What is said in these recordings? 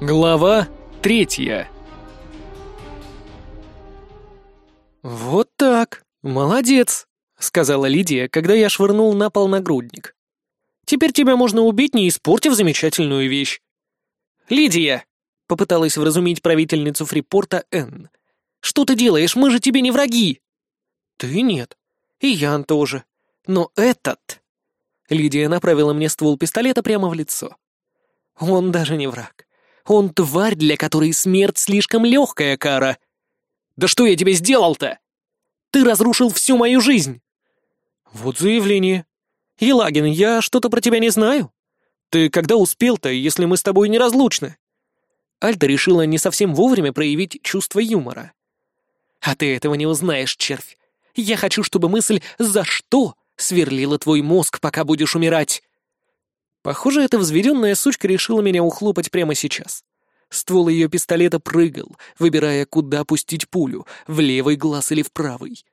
Глава третья «Вот так, молодец», — сказала Лидия, когда я швырнул на пол нагрудник. «Теперь тебя можно убить, не испортив замечательную вещь». «Лидия!» — попыталась вразумить правительницу Фрипорта Энн. «Что ты делаешь? Мы же тебе не враги!» «Ты нет. И Ян тоже. Но этот...» Лидия направила мне ствол пистолета прямо в лицо. «Он даже не враг. Он тварь, для которой смерть слишком легкая кара. Да что я тебе сделал-то? Ты разрушил всю мою жизнь. Вот заявление. Елагин, я что-то про тебя не знаю. Ты когда успел-то, если мы с тобой неразлучны? Альта решила не совсем вовремя проявить чувство юмора. А ты этого не узнаешь, червь. Я хочу, чтобы мысль «за что» сверлила твой мозг, пока будешь умирать. Похоже, эта взведенная сучка решила меня ухлопать прямо сейчас. Ствол ее пистолета прыгал, выбирая, куда пустить пулю, в левый глаз или в правый.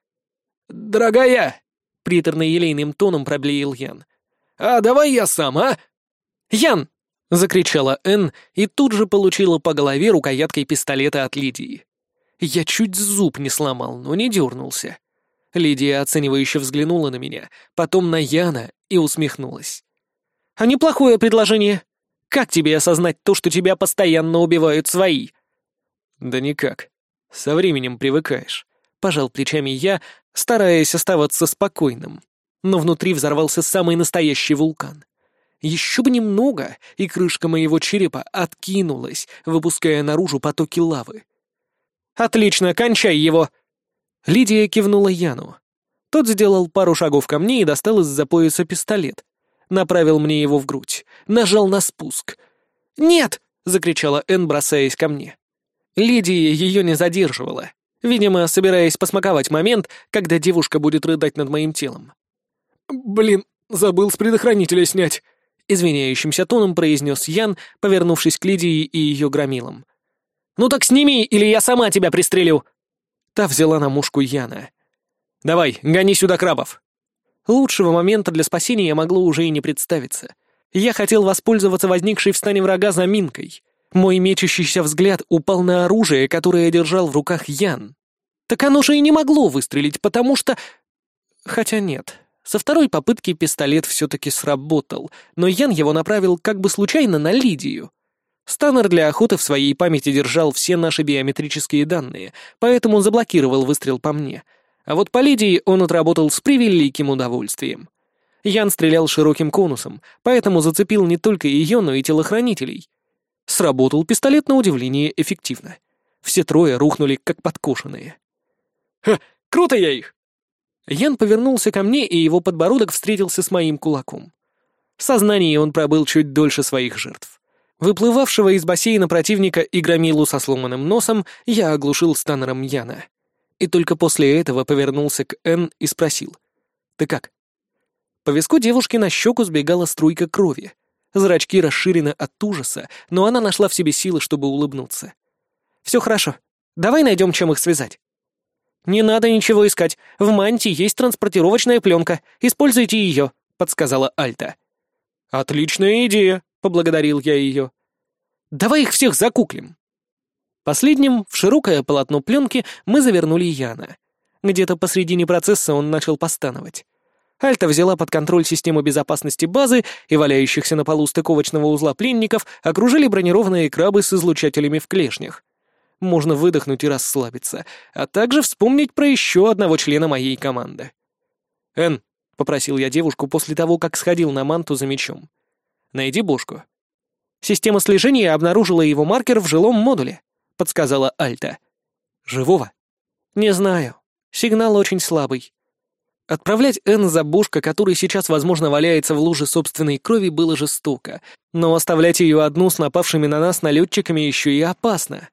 «Дорогая!» — приторно-елейным тоном проблеял Ян. «А давай я сам, а?» «Ян!» — закричала Энн и тут же получила по голове рукояткой пистолета от Лидии. Я чуть зуб не сломал, но не дернулся. Лидия оценивающе взглянула на меня, потом на Яна и усмехнулась. А неплохое предложение. Как тебе осознать то, что тебя постоянно убивают свои?» «Да никак. Со временем привыкаешь», — пожал плечами я, стараясь оставаться спокойным. Но внутри взорвался самый настоящий вулкан. Еще бы немного, и крышка моего черепа откинулась, выпуская наружу потоки лавы. «Отлично, кончай его!» Лидия кивнула Яну. Тот сделал пару шагов ко мне и достал из-за пояса пистолет направил мне его в грудь, нажал на спуск. «Нет!» — закричала Энн, бросаясь ко мне. Лидия ее не задерживала, видимо, собираясь посмаковать момент, когда девушка будет рыдать над моим телом. «Блин, забыл с предохранителя снять!» — извиняющимся тоном произнес Ян, повернувшись к Лидии и ее громилам. «Ну так сними, или я сама тебя пристрелю!» Та взяла на мушку Яна. «Давай, гони сюда крабов!» Лучшего момента для спасения могло уже и не представиться. Я хотел воспользоваться возникшей в стане врага заминкой. Мой мечущийся взгляд упал на оружие, которое держал в руках Ян. Так оно же и не могло выстрелить, потому что... Хотя нет. Со второй попытки пистолет все-таки сработал, но Ян его направил как бы случайно на Лидию. Станнер для охоты в своей памяти держал все наши биометрические данные, поэтому заблокировал выстрел по мне — а вот по Лидии он отработал с превеликим удовольствием. Ян стрелял широким конусом, поэтому зацепил не только ее, но и телохранителей. Сработал пистолет на удивление эффективно. Все трое рухнули, как подкошенные. «Ха, круто я их!» Ян повернулся ко мне, и его подбородок встретился с моим кулаком. В сознании он пробыл чуть дольше своих жертв. Выплывавшего из бассейна противника и громилу со сломанным носом я оглушил станером Яна и только после этого повернулся к Энн и спросил. «Ты как?» По виску девушки на щеку сбегала струйка крови. Зрачки расширены от ужаса, но она нашла в себе силы, чтобы улыбнуться. «Все хорошо. Давай найдем, чем их связать». «Не надо ничего искать. В мантии есть транспортировочная пленка. Используйте ее», — подсказала Альта. «Отличная идея», — поблагодарил я ее. «Давай их всех закуклим». Последним в широкое полотно пленки мы завернули Яна. Где-то посредине процесса он начал постановать. Альта взяла под контроль систему безопасности базы, и валяющихся на полу стыковочного узла пленников окружили бронированные крабы с излучателями в клешнях. Можно выдохнуть и расслабиться, а также вспомнить про еще одного члена моей команды. «Эн», — попросил я девушку после того, как сходил на манту за мечом, — «найди Бошку». Система слежения обнаружила его маркер в жилом модуле. — подсказала Альта. «Живого?» «Не знаю. Сигнал очень слабый». Отправлять Энн за Бушка, который сейчас, возможно, валяется в луже собственной крови, было жестоко, но оставлять ее одну с напавшими на нас налетчиками еще и опасно.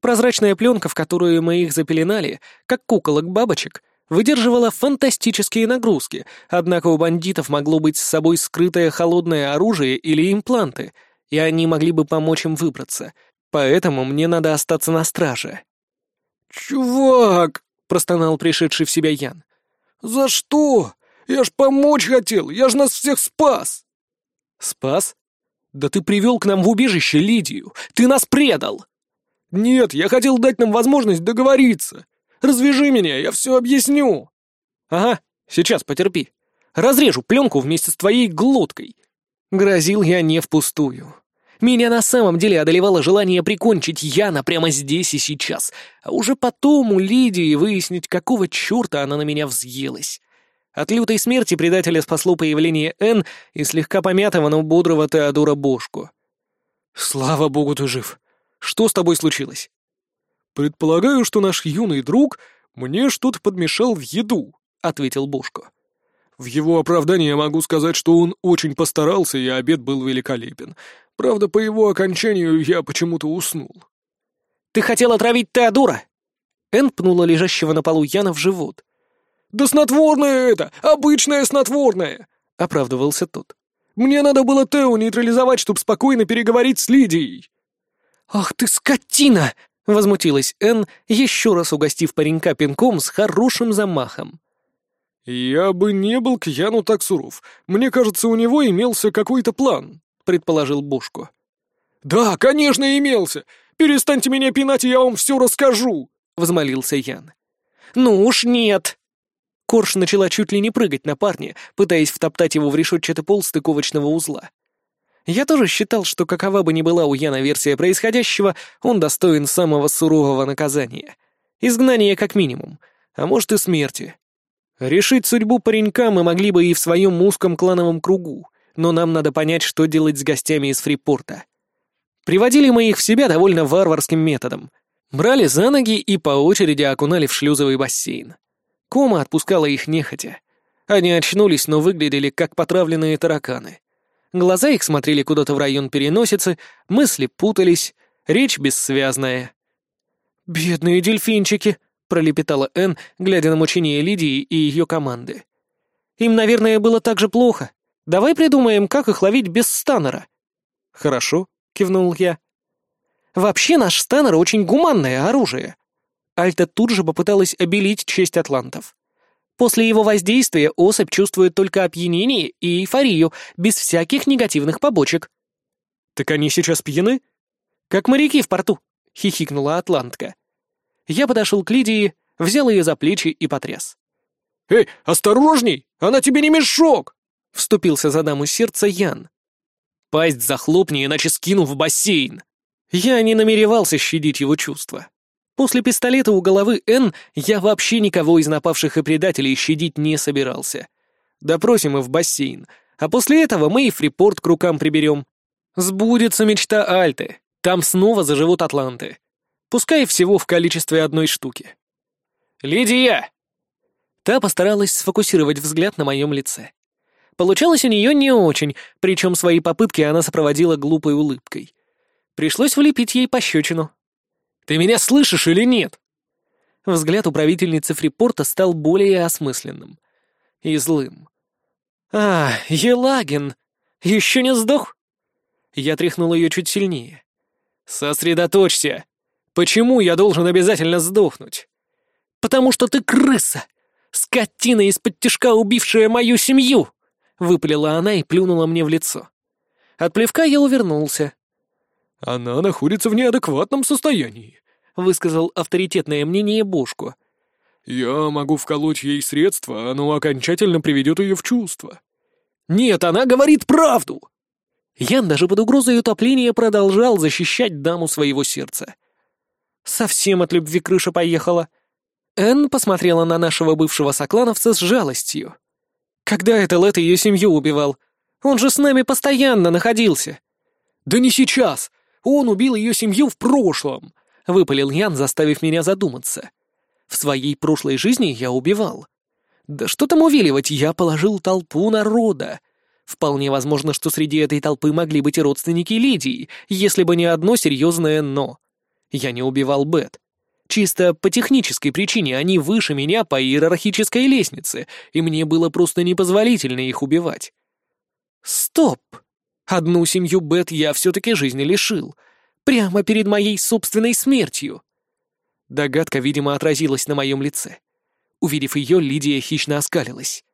Прозрачная пленка, в которую мы их запеленали, как куколок-бабочек, выдерживала фантастические нагрузки, однако у бандитов могло быть с собой скрытое холодное оружие или импланты, и они могли бы помочь им выбраться, Поэтому мне надо остаться на страже». «Чувак!» — простонал пришедший в себя Ян. «За что? Я ж помочь хотел, я ж нас всех спас!» «Спас? «Да ты привел к нам в убежище Лидию! Ты нас предал!» «Нет, я хотел дать нам возможность договориться. Развяжи меня, я все объясню!» «Ага, сейчас потерпи. Разрежу пленку вместе с твоей глоткой!» Грозил я не впустую. Меня на самом деле одолевало желание прикончить Яна прямо здесь и сейчас, а уже потом у Лидии выяснить, какого черта она на меня взъелась. От лютой смерти предателя спасло появление Н и слегка помятого, но бодрого Теодора Бошку. «Слава богу, ты жив. Что с тобой случилось?» «Предполагаю, что наш юный друг мне что-то подмешал в еду», — ответил Бошко. «В его оправдание могу сказать, что он очень постарался, и обед был великолепен. Правда, по его окончанию я почему-то уснул». «Ты хотел отравить Теодора?» Эн пнула лежащего на полу Яна в живот. «Да снотворное это! Обычное снотворное!» — оправдывался тот. «Мне надо было Тео нейтрализовать, чтобы спокойно переговорить с Лидией». «Ах ты скотина!» — возмутилась Энн, еще раз угостив паренька пинком с хорошим замахом. «Я бы не был к Яну так суров. Мне кажется, у него имелся какой-то план», — предположил Бушко. «Да, конечно, имелся! Перестаньте меня пинать, и я вам все расскажу!» — взмолился Ян. «Ну уж нет!» Корж начала чуть ли не прыгать на парня, пытаясь втоптать его в решетчатый пол стыковочного узла. Я тоже считал, что какова бы ни была у Яна версия происходящего, он достоин самого сурового наказания. Изгнания как минимум, а может и смерти. Решить судьбу паренька мы могли бы и в своем узком клановом кругу, но нам надо понять, что делать с гостями из Фрипорта. Приводили мы их в себя довольно варварским методом. Брали за ноги и по очереди окунали в шлюзовый бассейн. Кома отпускала их нехотя. Они очнулись, но выглядели как потравленные тараканы. Глаза их смотрели куда-то в район переносицы, мысли путались, речь бессвязная. «Бедные дельфинчики!» — пролепетала Энн, глядя на мучение Лидии и ее команды. «Им, наверное, было так же плохо. Давай придумаем, как их ловить без станера». «Хорошо», — кивнул я. «Вообще наш станер очень гуманное оружие. Альта тут же попыталась обелить честь атлантов. После его воздействия особь чувствует только опьянение и эйфорию, без всяких негативных побочек. «Так они сейчас пьяны?» «Как моряки в порту», — хихикнула атлантка. Я подошел к Лидии, взял ее за плечи и потряс. «Эй, осторожней! Она тебе не мешок!» — вступился за даму сердца Ян. «Пасть захлопни, иначе скину в бассейн!» Я не намеревался щадить его чувства. После пистолета у головы Н я вообще никого из напавших и предателей щадить не собирался. Допросим и в бассейн, а после этого мы и фрипорт к рукам приберем. Сбудется мечта Альты, там снова заживут атланты. Пускай всего в количестве одной штуки. «Лидия!» Та постаралась сфокусировать взгляд на моем лице. Получалось у нее не очень, причем свои попытки она сопроводила глупой улыбкой. Пришлось влепить ей пощечину, ты меня слышишь или нет?» Взгляд управительницы Фрипорта стал более осмысленным и злым. «А, Елагин! Еще не сдох?» Я тряхнул ее чуть сильнее. «Сосредоточься! Почему я должен обязательно сдохнуть?» «Потому что ты крыса! Скотина из-под тяжка, убившая мою семью!» Выпалила она и плюнула мне в лицо. От плевка я увернулся, «Она находится в неадекватном состоянии», — высказал авторитетное мнение Бошко. «Я могу вколоть ей средства, оно окончательно приведет ее в чувство». «Нет, она говорит правду!» Ян даже под угрозой утопления продолжал защищать даму своего сердца. Совсем от любви крыша поехала. Энн посмотрела на нашего бывшего соклановца с жалостью. «Когда это Лет ее семью убивал? Он же с нами постоянно находился!» «Да не сейчас! Он убил ее семью в прошлом!» — выпалил Ян, заставив меня задуматься. «В своей прошлой жизни я убивал. Да что там увиливать, я положил толпу народа. Вполне возможно, что среди этой толпы могли быть и родственники Лидии, если бы не одно серьезное «но». Я не убивал Бет. Чисто по технической причине они выше меня по иерархической лестнице, и мне было просто непозволительно их убивать. Стоп! Одну семью Бет я все-таки жизни лишил. Прямо перед моей собственной смертью. Догадка, видимо, отразилась на моем лице. Увидев ее, Лидия хищно оскалилась.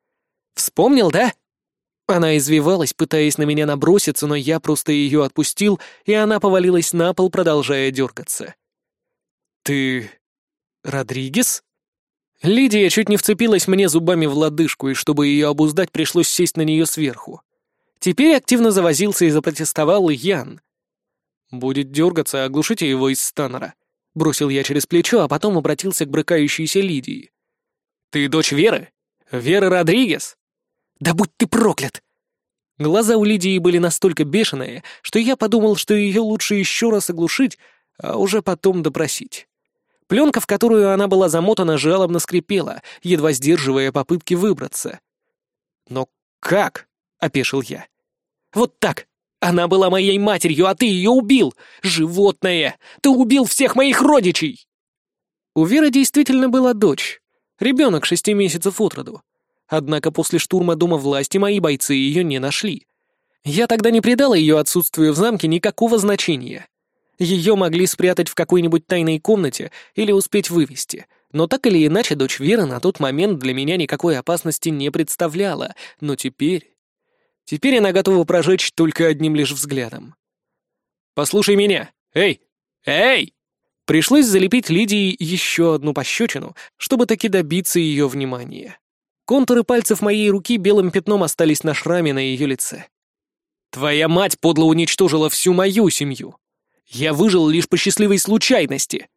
«Вспомнил, да?» Она извивалась, пытаясь на меня наброситься, но я просто ее отпустил, и она повалилась на пол, продолжая дергаться. «Ты... Родригес?» Лидия чуть не вцепилась мне зубами в лодыжку, и чтобы ее обуздать, пришлось сесть на нее сверху. Теперь активно завозился и запротестовал Ян. «Будет дергаться, оглушите его из станера», — бросил я через плечо, а потом обратился к брыкающейся Лидии. «Ты дочь Веры? Вера Родригес?» «Да будь ты проклят!» Глаза у Лидии были настолько бешеные, что я подумал, что ее лучше еще раз оглушить, а уже потом допросить. Пленка, в которую она была замотана, жалобно скрипела, едва сдерживая попытки выбраться. «Но как?» — опешил я. «Вот так. Она была моей матерью, а ты ее убил! Животное! Ты убил всех моих родичей!» У Веры действительно была дочь. Ребенок шести месяцев от роду. Однако после штурма Дома власти мои бойцы ее не нашли. Я тогда не придала ее отсутствию в замке никакого значения. Ее могли спрятать в какой-нибудь тайной комнате или успеть вывести. Но так или иначе, дочь Веры на тот момент для меня никакой опасности не представляла. Но теперь... Теперь она готова прожечь только одним лишь взглядом. «Послушай меня! Эй! Эй!» Пришлось залепить Лидии еще одну пощечину, чтобы таки добиться ее внимания. Контуры пальцев моей руки белым пятном остались на шраме на ее лице. «Твоя мать подло уничтожила всю мою семью. Я выжил лишь по счастливой случайности.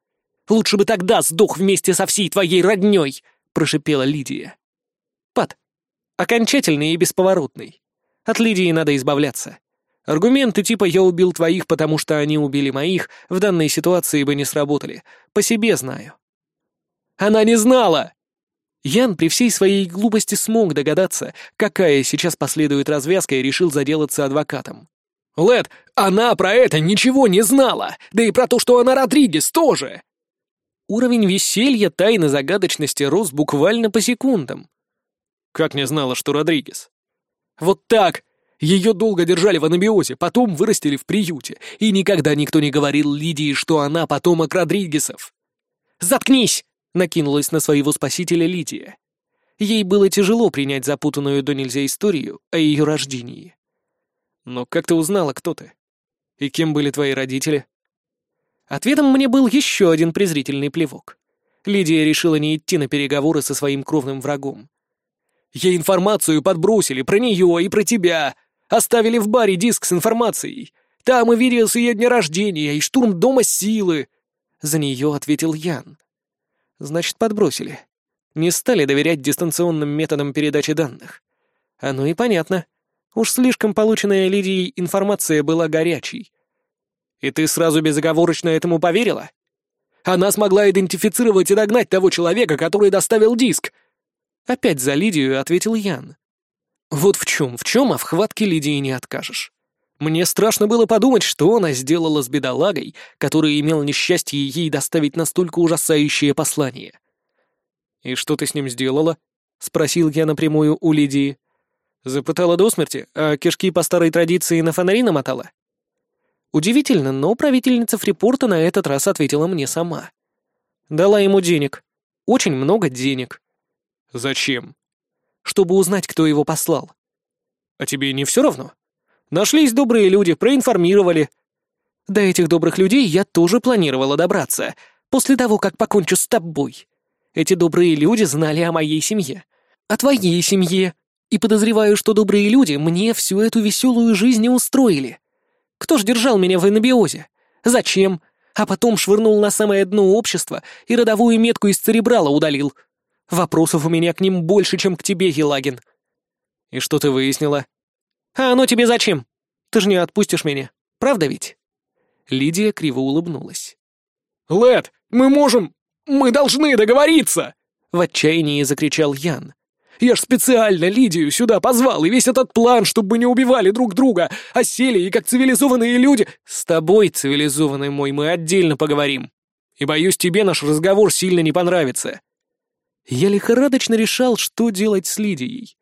Лучше бы тогда сдох вместе со всей твоей роднёй, прошипела Лидия. Пад. Окончательный и бесповоротный. От Лидии надо избавляться. Аргументы типа «я убил твоих, потому что они убили моих» в данной ситуации бы не сработали. По себе знаю. Она не знала! Ян при всей своей глупости смог догадаться, какая сейчас последует развязка, и решил заделаться адвокатом. Лед, она про это ничего не знала, да и про то, что она Родригес, тоже. Уровень веселья, тайны, загадочности рос буквально по секундам. Как не знала, что Родригес? Вот так. Ее долго держали в анабиозе, потом вырастили в приюте, и никогда никто не говорил Лидии, что она потомок Родригесов. «Заткнись!» — накинулась на своего спасителя Лидия. Ей было тяжело принять запутанную до нельзя историю о ее рождении. Но как ты узнала, кто ты? И кем были твои родители? Ответом мне был еще один презрительный плевок. Лидия решила не идти на переговоры со своим кровным врагом. Ей информацию подбросили про нее и про тебя. Оставили в баре диск с информацией. Там и видео с ее дня рождения, и штурм Дома Силы. За нее ответил Ян. Значит, подбросили. Не стали доверять дистанционным методам передачи данных. Оно и понятно. Уж слишком полученная Лидией информация была горячей. И ты сразу безоговорочно этому поверила? Она смогла идентифицировать и догнать того человека, который доставил диск. Опять за Лидию ответил Ян. Вот в чем, в чем, а в хватке Лидии не откажешь. Мне страшно было подумать, что она сделала с бедолагой, который имел несчастье ей доставить настолько ужасающее послание. «И что ты с ним сделала?» — спросил я напрямую у Лидии. Запытала до смерти, а кишки по старой традиции на фонари намотала? Удивительно, но правительница Фрипорта на этот раз ответила мне сама. Дала ему денег. Очень много денег. Зачем? Чтобы узнать, кто его послал. А тебе не все равно? Нашлись добрые люди, проинформировали. До этих добрых людей я тоже планировала добраться, после того, как покончу с тобой. Эти добрые люди знали о моей семье, о твоей семье, и подозреваю, что добрые люди мне всю эту веселую жизнь устроили. Кто ж держал меня в анабиозе? Зачем? А потом швырнул на самое дно общества и родовую метку из церебрала удалил. Вопросов у меня к ним больше, чем к тебе, Елагин. И что ты выяснила? А оно тебе зачем? Ты же не отпустишь меня, правда ведь? Лидия криво улыбнулась. «Лед, мы можем... Мы должны договориться!» В отчаянии закричал Ян. Я ж специально Лидию сюда позвал, и весь этот план, чтобы мы не убивали друг друга, а сели и как цивилизованные люди... С тобой, цивилизованный мой, мы отдельно поговорим. И боюсь, тебе наш разговор сильно не понравится. Я лихорадочно решал, что делать с Лидией.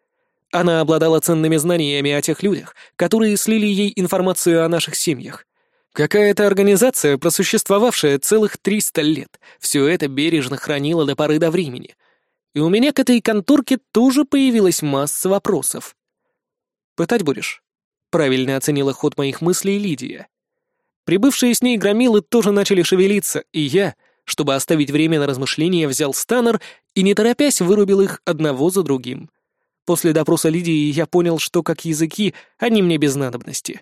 Она обладала ценными знаниями о тех людях, которые слили ей информацию о наших семьях. Какая-то организация, просуществовавшая целых 300 лет, все это бережно хранила до поры до времени — и у меня к этой конторке тоже появилась масса вопросов. Пытать будешь?» Правильно оценила ход моих мыслей Лидия. Прибывшие с ней громилы тоже начали шевелиться, и я, чтобы оставить время на размышления, взял станер и, не торопясь, вырубил их одного за другим. После допроса Лидии я понял, что как языки они мне без надобности.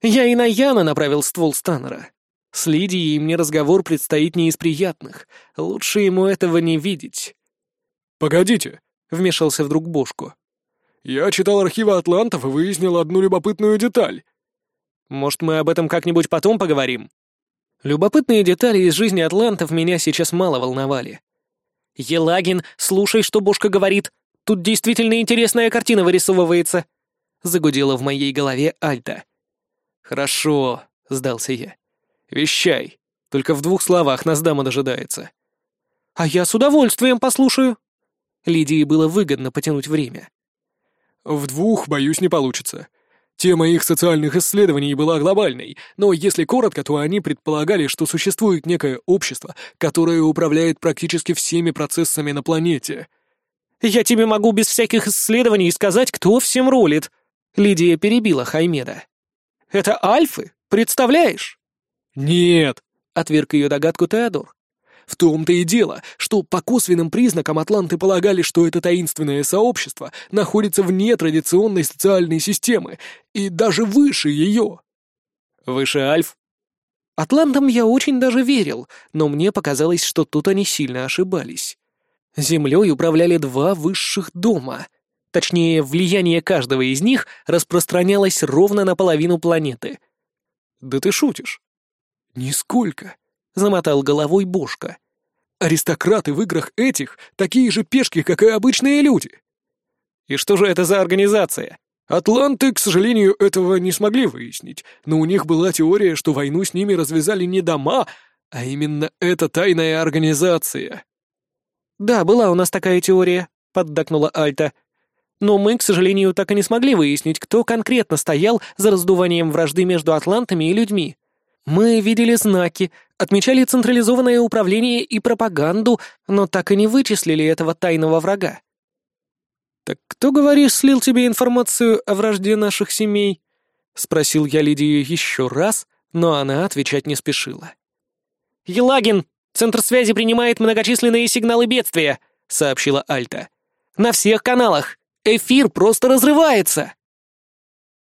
Я и на Яна направил ствол станера. С Лидией мне разговор предстоит не из приятных. Лучше ему этого не видеть. «Погодите», — вмешался вдруг Бошко. «Я читал архивы атлантов и выяснил одну любопытную деталь». «Может, мы об этом как-нибудь потом поговорим?» Любопытные детали из жизни атлантов меня сейчас мало волновали. «Елагин, слушай, что Бошка говорит. Тут действительно интересная картина вырисовывается», — загудела в моей голове Альта. «Хорошо», — сдался я. «Вещай. Только в двух словах нас дама дожидается». «А я с удовольствием послушаю». Лидии было выгодно потянуть время. «В двух, боюсь, не получится. Тема их социальных исследований была глобальной, но если коротко, то они предполагали, что существует некое общество, которое управляет практически всеми процессами на планете. «Я тебе могу без всяких исследований сказать, кто всем рулит», — Лидия перебила Хаймеда. «Это альфы, представляешь?» «Нет», — отверг ее догадку Теодор. В том-то и дело, что по косвенным признакам атланты полагали, что это таинственное сообщество находится вне традиционной социальной системы и даже выше ее. Выше Альф? Атлантам я очень даже верил, но мне показалось, что тут они сильно ошибались. Землей управляли два высших дома. Точнее, влияние каждого из них распространялось ровно на половину планеты. Да ты шутишь? Нисколько. — замотал головой Бошка. «Аристократы в играх этих такие же пешки, как и обычные люди». «И что же это за организация?» Атланты, к сожалению, этого не смогли выяснить, но у них была теория, что войну с ними развязали не дома, а именно эта тайная организация. «Да, была у нас такая теория», — поддакнула Альта. «Но мы, к сожалению, так и не смогли выяснить, кто конкретно стоял за раздуванием вражды между атлантами и людьми. Мы видели знаки, отмечали централизованное управление и пропаганду, но так и не вычислили этого тайного врага. «Так кто, говоришь, слил тебе информацию о вражде наших семей?» — спросил я Лидию еще раз, но она отвечать не спешила. «Елагин, центр связи принимает многочисленные сигналы бедствия», — сообщила Альта. «На всех каналах. Эфир просто разрывается!»